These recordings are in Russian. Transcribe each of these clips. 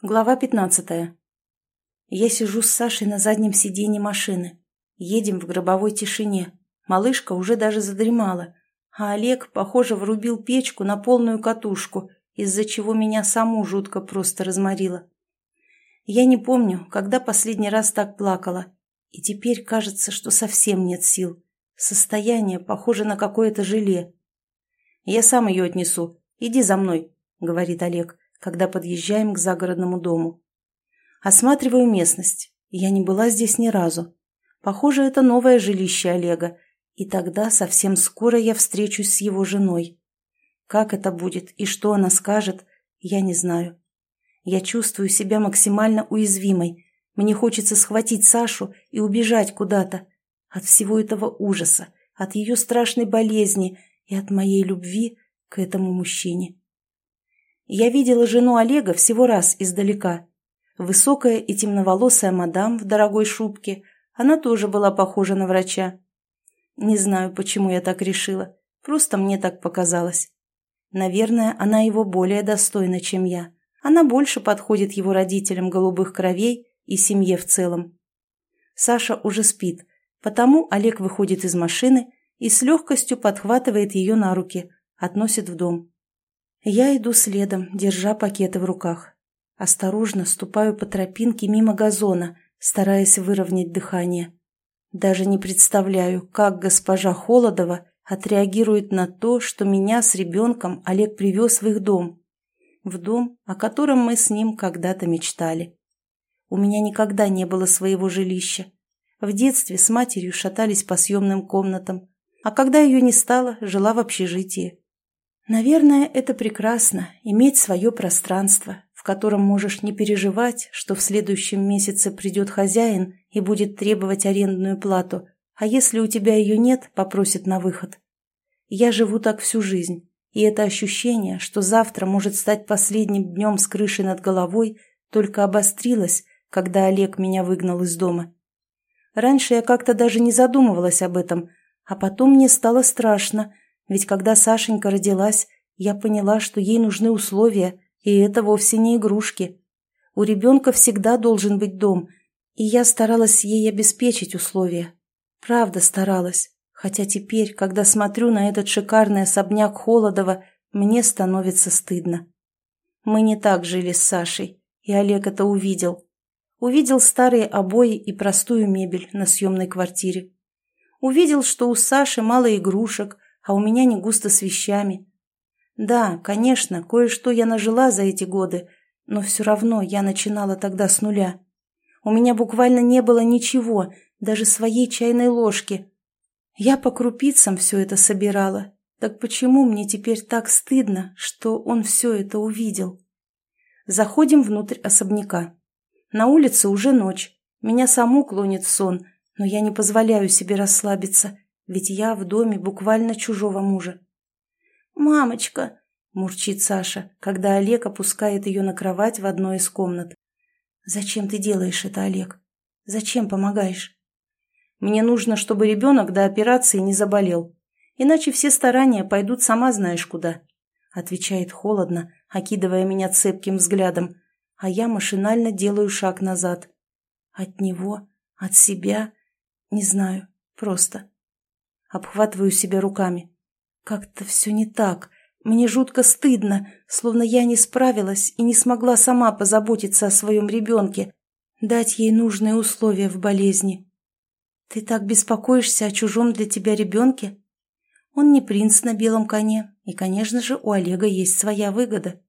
Глава пятнадцатая. Я сижу с Сашей на заднем сиденье машины. Едем в гробовой тишине. Малышка уже даже задремала. А Олег, похоже, врубил печку на полную катушку, из-за чего меня саму жутко просто разморило. Я не помню, когда последний раз так плакала. И теперь кажется, что совсем нет сил. Состояние похоже на какое-то желе. «Я сам ее отнесу. Иди за мной», — говорит Олег когда подъезжаем к загородному дому. Осматриваю местность. Я не была здесь ни разу. Похоже, это новое жилище Олега, и тогда совсем скоро я встречусь с его женой. Как это будет и что она скажет, я не знаю. Я чувствую себя максимально уязвимой. Мне хочется схватить Сашу и убежать куда-то. От всего этого ужаса, от ее страшной болезни и от моей любви к этому мужчине. Я видела жену Олега всего раз издалека. Высокая и темноволосая мадам в дорогой шубке. Она тоже была похожа на врача. Не знаю, почему я так решила. Просто мне так показалось. Наверное, она его более достойна, чем я. Она больше подходит его родителям голубых кровей и семье в целом. Саша уже спит, потому Олег выходит из машины и с легкостью подхватывает ее на руки, относит в дом. Я иду следом, держа пакеты в руках. Осторожно ступаю по тропинке мимо газона, стараясь выровнять дыхание. Даже не представляю, как госпожа Холодова отреагирует на то, что меня с ребенком Олег привез в их дом. В дом, о котором мы с ним когда-то мечтали. У меня никогда не было своего жилища. В детстве с матерью шатались по съемным комнатам, а когда ее не стало, жила в общежитии. Наверное, это прекрасно – иметь свое пространство, в котором можешь не переживать, что в следующем месяце придет хозяин и будет требовать арендную плату, а если у тебя ее нет, попросит на выход. Я живу так всю жизнь, и это ощущение, что завтра может стать последним днем с крышей над головой, только обострилось, когда Олег меня выгнал из дома. Раньше я как-то даже не задумывалась об этом, а потом мне стало страшно – ведь когда Сашенька родилась, я поняла, что ей нужны условия, и это вовсе не игрушки. У ребенка всегда должен быть дом, и я старалась ей обеспечить условия. Правда старалась, хотя теперь, когда смотрю на этот шикарный особняк Холодова, мне становится стыдно. Мы не так жили с Сашей, и Олег это увидел. Увидел старые обои и простую мебель на съемной квартире. Увидел, что у Саши мало игрушек, а у меня не густо с вещами. Да, конечно, кое-что я нажила за эти годы, но все равно я начинала тогда с нуля. У меня буквально не было ничего, даже своей чайной ложки. Я по крупицам все это собирала. Так почему мне теперь так стыдно, что он все это увидел? Заходим внутрь особняка. На улице уже ночь. Меня саму клонит сон, но я не позволяю себе расслабиться ведь я в доме буквально чужого мужа. «Мамочка!» – мурчит Саша, когда Олег опускает ее на кровать в одной из комнат. «Зачем ты делаешь это, Олег? Зачем помогаешь?» «Мне нужно, чтобы ребенок до операции не заболел, иначе все старания пойдут сама знаешь куда», – отвечает холодно, окидывая меня цепким взглядом, а я машинально делаю шаг назад. От него, от себя, не знаю, просто. Обхватываю себя руками. Как-то все не так. Мне жутко стыдно, словно я не справилась и не смогла сама позаботиться о своем ребенке, дать ей нужные условия в болезни. Ты так беспокоишься о чужом для тебя ребенке? Он не принц на белом коне, и, конечно же, у Олега есть своя выгода.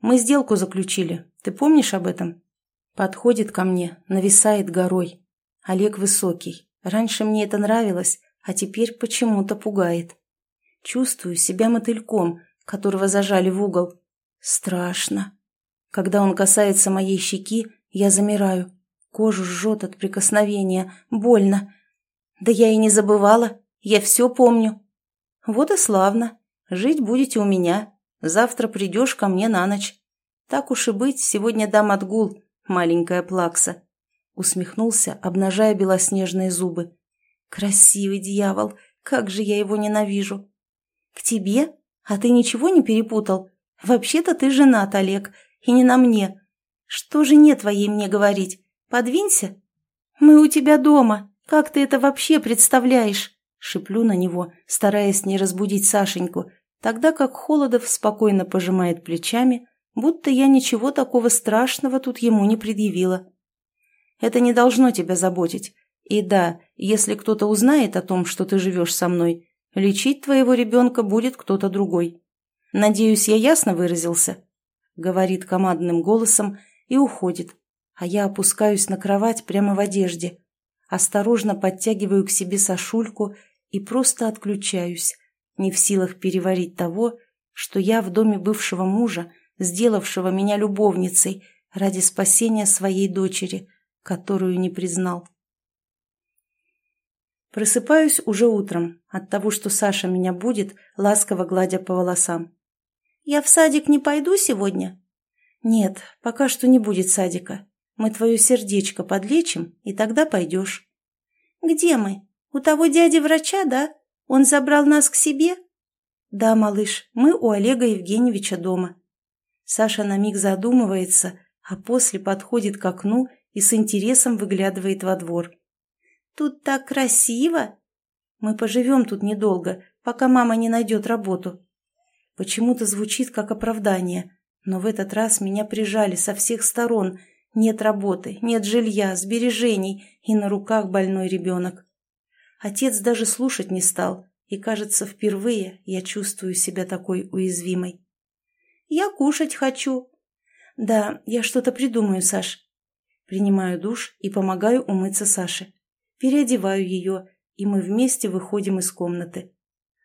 Мы сделку заключили, ты помнишь об этом? Подходит ко мне, нависает горой. Олег высокий. Раньше мне это нравилось, а теперь почему-то пугает. Чувствую себя мотыльком, которого зажали в угол. Страшно. Когда он касается моей щеки, я замираю. Кожу жжет от прикосновения. Больно. Да я и не забывала. Я все помню. Вот и славно. Жить будете у меня. Завтра придешь ко мне на ночь. Так уж и быть, сегодня дам отгул, маленькая плакса. Усмехнулся, обнажая белоснежные зубы. Красивый дьявол, как же я его ненавижу. К тебе? А ты ничего не перепутал? Вообще-то ты женат, Олег, и не на мне. Что же нет твоей мне говорить? Подвинься. Мы у тебя дома. Как ты это вообще представляешь? Шиплю на него, стараясь не разбудить Сашеньку, тогда как Холодов спокойно пожимает плечами, будто я ничего такого страшного тут ему не предъявила. Это не должно тебя заботить. И да, если кто-то узнает о том, что ты живешь со мной, лечить твоего ребенка будет кто-то другой. Надеюсь, я ясно выразился?» Говорит командным голосом и уходит, а я опускаюсь на кровать прямо в одежде, осторожно подтягиваю к себе Сашульку и просто отключаюсь, не в силах переварить того, что я в доме бывшего мужа, сделавшего меня любовницей ради спасения своей дочери, которую не признал. Просыпаюсь уже утром от того, что Саша меня будет, ласково гладя по волосам. «Я в садик не пойду сегодня?» «Нет, пока что не будет садика. Мы твое сердечко подлечим, и тогда пойдешь». «Где мы? У того дяди-врача, да? Он забрал нас к себе?» «Да, малыш, мы у Олега Евгеньевича дома». Саша на миг задумывается, а после подходит к окну и с интересом выглядывает во двор. Тут так красиво. Мы поживем тут недолго, пока мама не найдет работу. Почему-то звучит как оправдание, но в этот раз меня прижали со всех сторон. Нет работы, нет жилья, сбережений и на руках больной ребенок. Отец даже слушать не стал, и, кажется, впервые я чувствую себя такой уязвимой. «Я кушать хочу». «Да, я что-то придумаю, Саш». Принимаю душ и помогаю умыться Саше переодеваю ее, и мы вместе выходим из комнаты.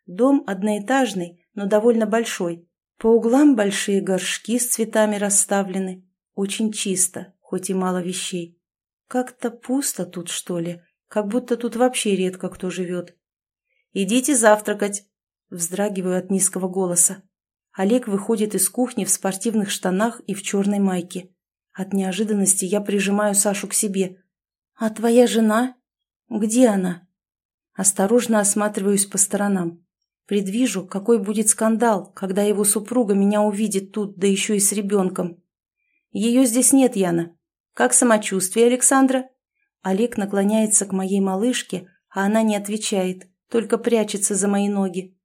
Дом одноэтажный, но довольно большой. По углам большие горшки с цветами расставлены. Очень чисто, хоть и мало вещей. Как-то пусто тут, что ли, как будто тут вообще редко кто живет. «Идите завтракать!» Вздрагиваю от низкого голоса. Олег выходит из кухни в спортивных штанах и в черной майке. От неожиданности я прижимаю Сашу к себе. «А твоя жена?» «Где она?» Осторожно осматриваюсь по сторонам. Предвижу, какой будет скандал, когда его супруга меня увидит тут, да еще и с ребенком. Ее здесь нет, Яна. Как самочувствие, Александра? Олег наклоняется к моей малышке, а она не отвечает, только прячется за мои ноги.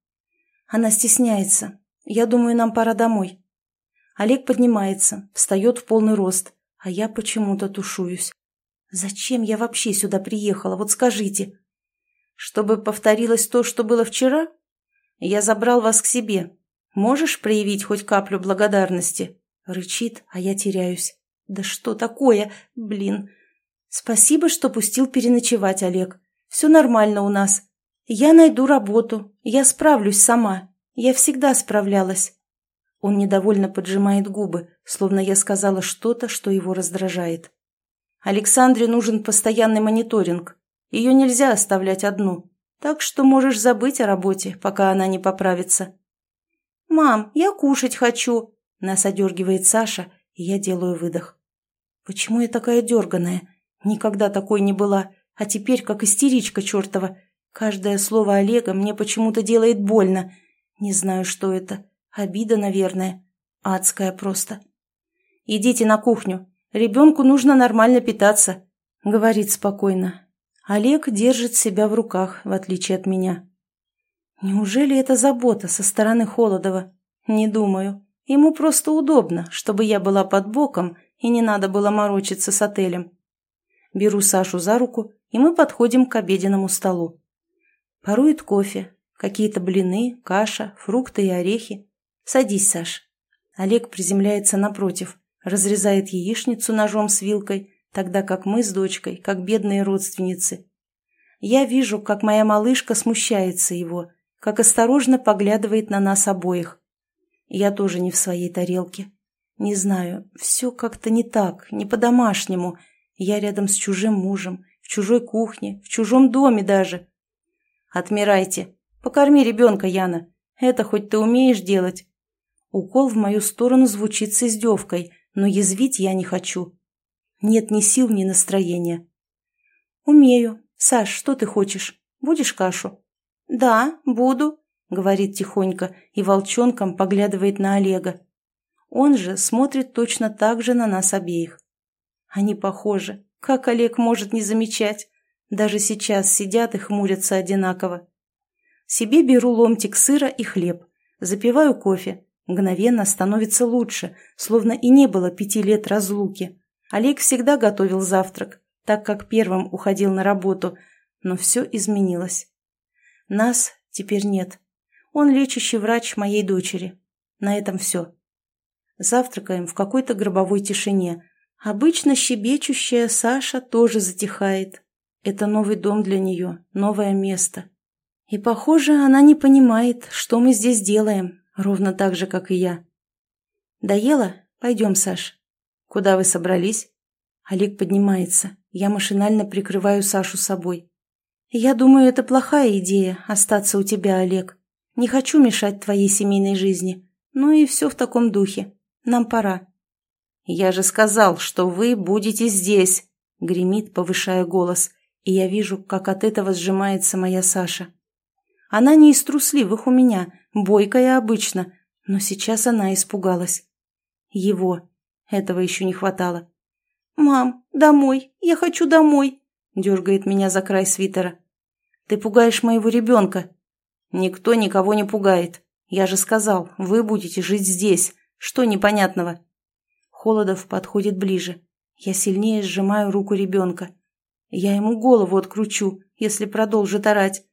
Она стесняется. Я думаю, нам пора домой. Олег поднимается, встает в полный рост, а я почему-то тушуюсь. Зачем я вообще сюда приехала, вот скажите? Чтобы повторилось то, что было вчера? Я забрал вас к себе. Можешь проявить хоть каплю благодарности? Рычит, а я теряюсь. Да что такое? Блин. Спасибо, что пустил переночевать, Олег. Все нормально у нас. Я найду работу. Я справлюсь сама. Я всегда справлялась. Он недовольно поджимает губы, словно я сказала что-то, что его раздражает. Александре нужен постоянный мониторинг. Ее нельзя оставлять одну. Так что можешь забыть о работе, пока она не поправится. «Мам, я кушать хочу!» Нас одергивает Саша, и я делаю выдох. «Почему я такая дерганая? Никогда такой не была, а теперь как истеричка чертова. Каждое слово Олега мне почему-то делает больно. Не знаю, что это. Обида, наверное. Адская просто. Идите на кухню, Ребенку нужно нормально питаться», — говорит спокойно. Олег держит себя в руках, в отличие от меня. Неужели это забота со стороны Холодова? Не думаю. Ему просто удобно, чтобы я была под боком и не надо было морочиться с отелем. Беру Сашу за руку, и мы подходим к обеденному столу. Парует кофе, какие-то блины, каша, фрукты и орехи. Садись, Саш. Олег приземляется напротив разрезает яичницу ножом с вилкой, тогда как мы с дочкой, как бедные родственницы. Я вижу, как моя малышка смущается его, как осторожно поглядывает на нас обоих. Я тоже не в своей тарелке. Не знаю, все как-то не так, не по-домашнему. Я рядом с чужим мужем, в чужой кухне, в чужом доме даже. Отмирайте. Покорми ребенка, Яна. Это хоть ты умеешь делать. Укол в мою сторону звучит с издевкой, но язвить я не хочу. Нет ни сил, ни настроения. «Умею. Саш, что ты хочешь? Будешь кашу?» «Да, буду», — говорит тихонько и волчонком поглядывает на Олега. Он же смотрит точно так же на нас обеих. Они похожи. Как Олег может не замечать? Даже сейчас сидят и хмурятся одинаково. Себе беру ломтик сыра и хлеб. Запиваю кофе. Мгновенно становится лучше, словно и не было пяти лет разлуки. Олег всегда готовил завтрак, так как первым уходил на работу, но все изменилось. Нас теперь нет. Он лечащий врач моей дочери. На этом все. Завтракаем в какой-то гробовой тишине. Обычно щебечущая Саша тоже затихает. Это новый дом для нее, новое место. И, похоже, она не понимает, что мы здесь делаем, ровно так же, как и я. «Доела? Пойдем, Саш». «Куда вы собрались?» Олег поднимается. Я машинально прикрываю Сашу собой. «Я думаю, это плохая идея – остаться у тебя, Олег. Не хочу мешать твоей семейной жизни. Ну и все в таком духе. Нам пора». «Я же сказал, что вы будете здесь!» — гремит, повышая голос, и я вижу, как от этого сжимается моя Саша. Она не из трусливых у меня, бойкая обычно, но сейчас она испугалась. Его. Этого еще не хватало. «Мам, домой! Я хочу домой!» — дергает меня за край свитера. «Ты пугаешь моего ребенка!» «Никто никого не пугает. Я же сказал, вы будете жить здесь. Что непонятного?» Холодов подходит ближе. Я сильнее сжимаю руку ребенка. Я ему голову откручу, если продолжит орать.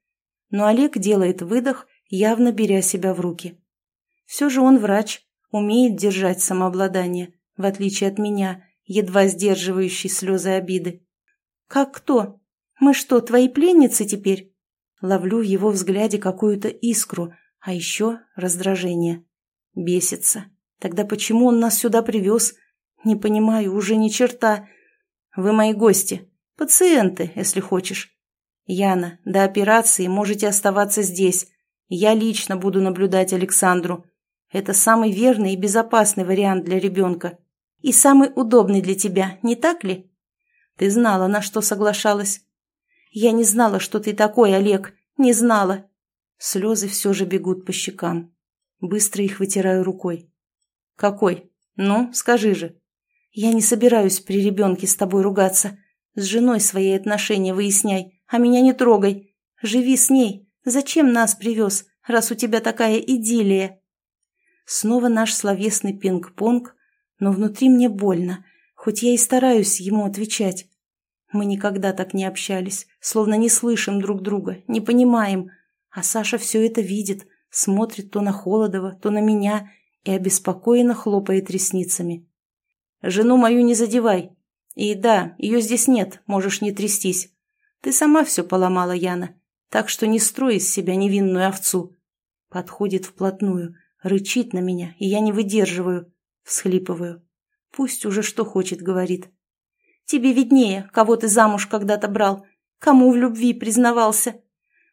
Но Олег делает выдох, явно беря себя в руки. Все же он врач, умеет держать самообладание, в отличие от меня, едва сдерживающей слезы обиды. «Как кто? Мы что, твои пленницы теперь?» Ловлю в его взгляде какую-то искру, а еще раздражение. Бесится. Тогда почему он нас сюда привез? Не понимаю, уже ни черта. Вы мои гости. Пациенты, если хочешь. Яна, до операции можете оставаться здесь. Я лично буду наблюдать Александру. Это самый верный и безопасный вариант для ребенка. И самый удобный для тебя, не так ли? Ты знала, на что соглашалась. Я не знала, что ты такой, Олег. Не знала. Слезы все же бегут по щекам. Быстро их вытираю рукой. «Какой? Ну, скажи же». «Я не собираюсь при ребенке с тобой ругаться. С женой свои отношения выясняй, а меня не трогай. Живи с ней. Зачем нас привез, раз у тебя такая идиллия?» Снова наш словесный пинг-понг, но внутри мне больно, хоть я и стараюсь ему отвечать. Мы никогда так не общались, словно не слышим друг друга, не понимаем. А Саша все это видит, смотрит то на Холодова, то на меня и обеспокоенно хлопает ресницами. «Жену мою не задевай. И да, ее здесь нет, можешь не трястись. Ты сама все поломала, Яна, так что не строй из себя невинную овцу». Подходит вплотную, рычит на меня, и я не выдерживаю, всхлипываю. Пусть уже что хочет, говорит. «Тебе виднее, кого ты замуж когда-то брал, кому в любви признавался».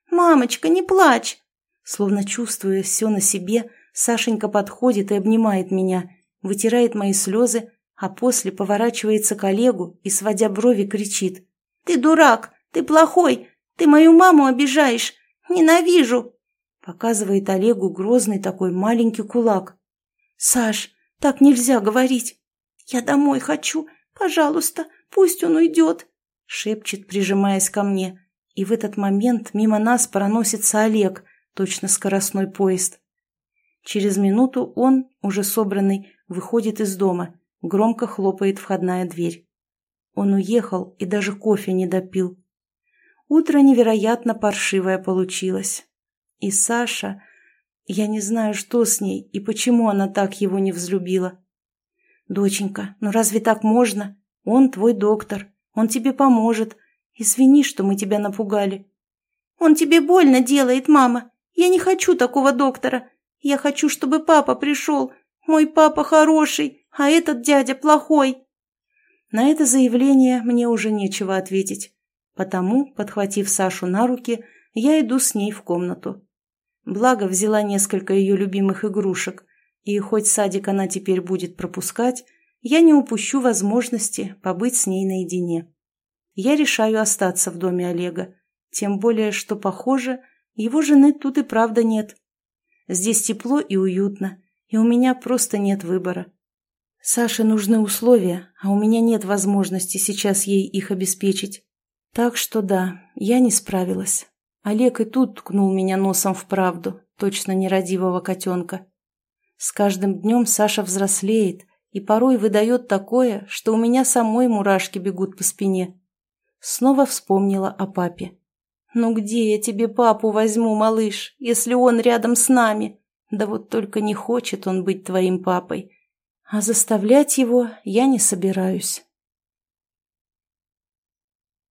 «Мамочка, не плачь!» Словно чувствуя все на себе, Сашенька подходит и обнимает меня, вытирает мои слезы, а после поворачивается к Олегу и, сводя брови, кричит. «Ты дурак! Ты плохой! Ты мою маму обижаешь! Ненавижу!» Показывает Олегу грозный такой маленький кулак. «Саш, так нельзя говорить! Я домой хочу! Пожалуйста, пусть он уйдет!» Шепчет, прижимаясь ко мне. И в этот момент мимо нас проносится Олег, точно скоростной поезд. Через минуту он, уже собранный, выходит из дома, громко хлопает входная дверь. Он уехал и даже кофе не допил. Утро невероятно паршивое получилось. И Саша... Я не знаю, что с ней и почему она так его не взлюбила. «Доченька, ну разве так можно? Он твой доктор, он тебе поможет. Извини, что мы тебя напугали». «Он тебе больно делает, мама. Я не хочу такого доктора. Я хочу, чтобы папа пришел. Мой папа хороший, а этот дядя плохой». На это заявление мне уже нечего ответить. Потому, подхватив Сашу на руки, я иду с ней в комнату. Благо взяла несколько ее любимых игрушек, и хоть садик она теперь будет пропускать, я не упущу возможности побыть с ней наедине. Я решаю остаться в доме Олега, тем более, что, похоже, его жены тут и правда нет. Здесь тепло и уютно, и у меня просто нет выбора. Саше нужны условия, а у меня нет возможности сейчас ей их обеспечить. Так что да, я не справилась. Олег и тут ткнул меня носом в правду, точно нерадивого котенка. С каждым днем Саша взрослеет и порой выдает такое, что у меня самой мурашки бегут по спине. Снова вспомнила о папе. «Ну где я тебе папу возьму, малыш, если он рядом с нами? Да вот только не хочет он быть твоим папой. А заставлять его я не собираюсь».